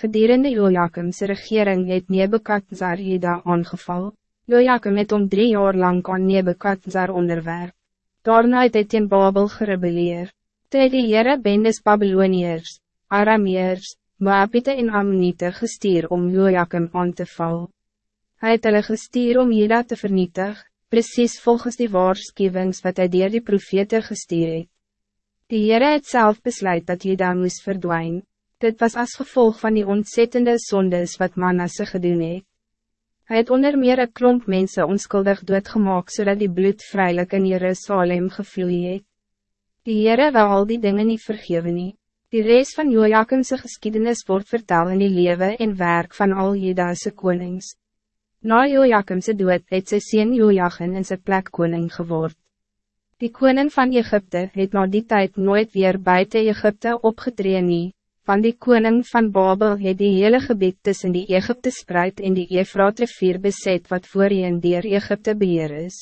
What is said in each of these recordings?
Gedurende Joachim's regering het Nebukadnezar Juda aangeval. Joachim het om drie jaar lang aan Nebukadnezar onderwerp. Daarna het hy teen Babel gerebeleer. Toe het die Heere bendes Babyloniërs, Arameers, Moabite en Ammonite gestuur om Joachim aan te val. Hij het hulle gestuur om Juda te vernietig, precies volgens die waarschuwings wat hij dier die profete gestuur het. Die Heere het zelf besluit dat Juda moest verdwijnen. Dit was als gevolg van die ontzettende zondes wat Manasse gedoen het. Hij het onder meer een klomp mensen onskuldig doodgemaak zodat die bloed vrijelijk in Jerusalem gevloeid het. Die Heere wil al die dingen niet vergeven nie. Die reis van Joachimse geschiedenis wordt vertaald in die leven en werk van al Judase konings. Na Joachimse dood het sy sien Joachim in sy plek koning geword. Die koning van Egypte het na die tijd nooit weer buiten Egypte opgetreden van die koning van Babel het die hele gebied tussen die Egypte spreid en die Efraat rivier beset wat voorheen dier Egypte beheer is.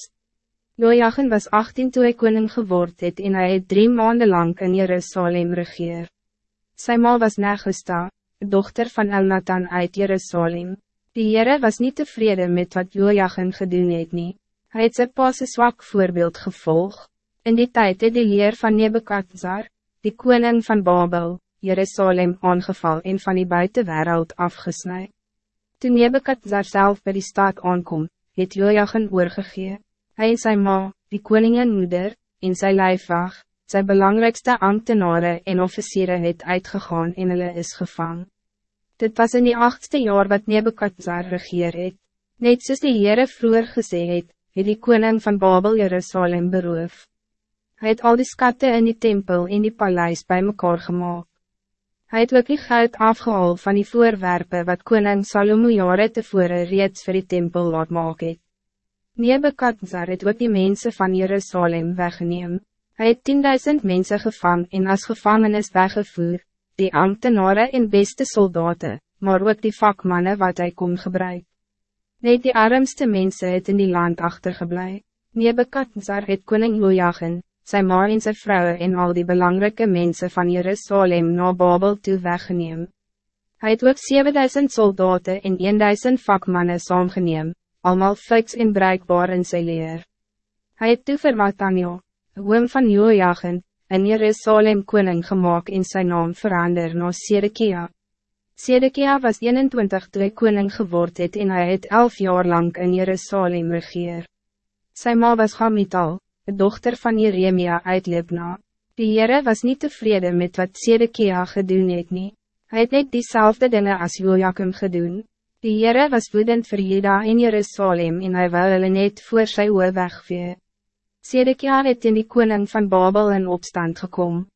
Joachim was 18 toe hy koning geword het en hy het drie maanden lang in Jerusalem regeer. Sy ma was Negusta, dochter van Elnathan uit Jerusalem. Die Heere was niet tevreden met wat Joachim gedoen het nie. Hy het sy pa's zwak voorbeeld gevolg. In die tijd het die leer van Nebukadzar, die koning van Babel, Jerusalem aangeval en van die buitenwereld afgesnijd. Toen Nebekadzar zelf bij die stad aankom, het Joachim oorgegee. Hij en zijn ma, die koningin moeder, en zijn lijfwag, zijn belangrijkste ambtenaren en officieren het uitgegaan en hulle is gevang. Dit was in die achtste jaar wat Nebekadzar regeer het. Net soos die Heere vroeger gesê het, het die koning van Babel Jerusalem beroof. Hij het al die skatten in die tempel en die paleis bij mekaar gemaakt. Hij het ook die geld afgehaal van die voorwerpen wat koning Salomo jare tevore reeds vir die tempel laat maak het. Nebekadzar het ook die mensen van Jerusalem weggeneem. Hij het 10.000 mensen gevang en as gevangenis weggevoer, die ambtenaren en beste soldaten, maar ook die vakmannen wat hij kon gebruik. Net die armste mensen het in die land achtergeblij. Nebekadzar het koning Joachim, zijn ma en zijn vrouwen en al die belangrijke mensen van Jerusalem naar Babel toe weggeneem. Hij het ook 7000 soldaten en 1000 vakmannen saamgeneem, allemaal fiks en bruikbaar in sy leer. Hij het toe vir Matanio, oom van Joachim, in Jerusalem koning gemaakt in zijn naam verander na Sedekia. Sedekia was 21 toe hy koning geword het en hij het 11 jaar lang in Jerusalem regeer. Sy ma was Gamital, de dochter van Jeremia uit Libna. Die Heere was niet tevreden met wat Sedekia gedoen het nie. Hy het net diezelfde dingen als Joachim gedoen. Die Heere was woedend vir Juda in Jerusalem en hy wil hulle net voor sy oor wegvee. Sedekia het in die koning van Babel in opstand gekomen.